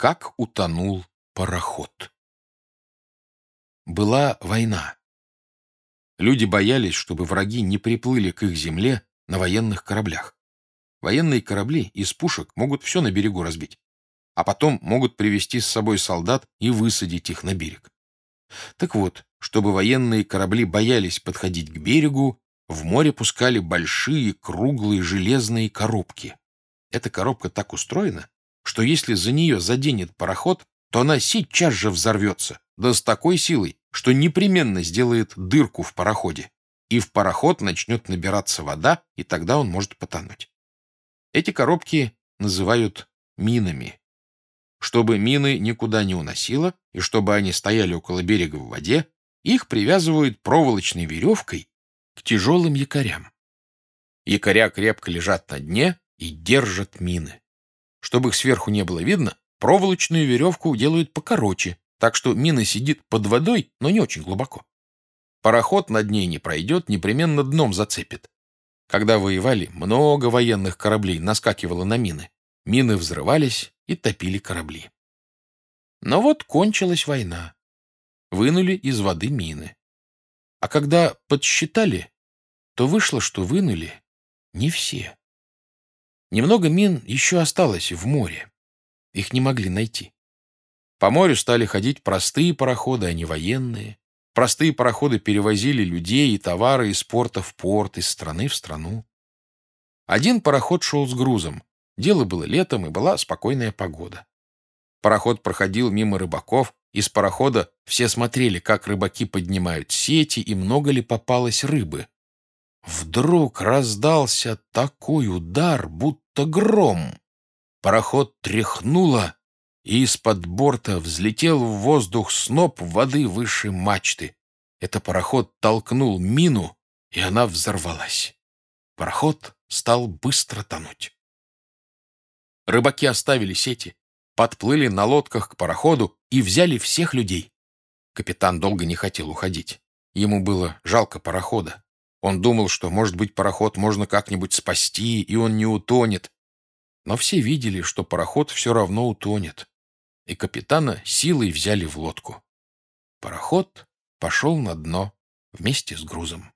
Как утонул пароход. Была война. Люди боялись, чтобы враги не приплыли к их земле на военных кораблях. Военные корабли из пушек могут все на берегу разбить, а потом могут привести с собой солдат и высадить их на берег. Так вот, чтобы военные корабли боялись подходить к берегу, в море пускали большие круглые железные коробки. Эта коробка так устроена, что если за нее заденет пароход, то она сейчас же взорвется, да с такой силой, что непременно сделает дырку в пароходе, и в пароход начнет набираться вода, и тогда он может потонуть. Эти коробки называют минами. Чтобы мины никуда не уносило, и чтобы они стояли около берега в воде, их привязывают проволочной веревкой к тяжелым якорям. Якоря крепко лежат на дне и держат мины. Чтобы их сверху не было видно, проволочную веревку делают покороче, так что мина сидит под водой, но не очень глубоко. Пароход над ней не пройдет, непременно дном зацепит. Когда воевали, много военных кораблей наскакивало на мины. Мины взрывались и топили корабли. Но вот кончилась война. Вынули из воды мины. А когда подсчитали, то вышло, что вынули не все. Немного мин еще осталось в море. Их не могли найти. По морю стали ходить простые пароходы, а не военные. Простые пароходы перевозили людей и товары из порта в порт, из страны в страну. Один пароход шел с грузом. Дело было летом, и была спокойная погода. Пароход проходил мимо рыбаков. Из парохода все смотрели, как рыбаки поднимают сети и много ли попалось рыбы. Вдруг раздался такой удар, будто гром. Пароход тряхнуло, и из-под борта взлетел в воздух сноп воды выше мачты. Это пароход толкнул мину, и она взорвалась. Пароход стал быстро тонуть. Рыбаки оставили сети, подплыли на лодках к пароходу и взяли всех людей. Капитан долго не хотел уходить. Ему было жалко парохода. Он думал, что, может быть, пароход можно как-нибудь спасти, и он не утонет. Но все видели, что пароход все равно утонет и капитана силой взяли в лодку. Пароход пошел на дно вместе с грузом.